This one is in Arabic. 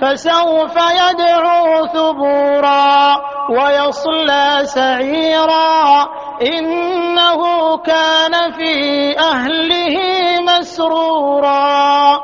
فسوف يدعو ثبورا ويصلى سعيرا. إنه كان في أهله مسرورا.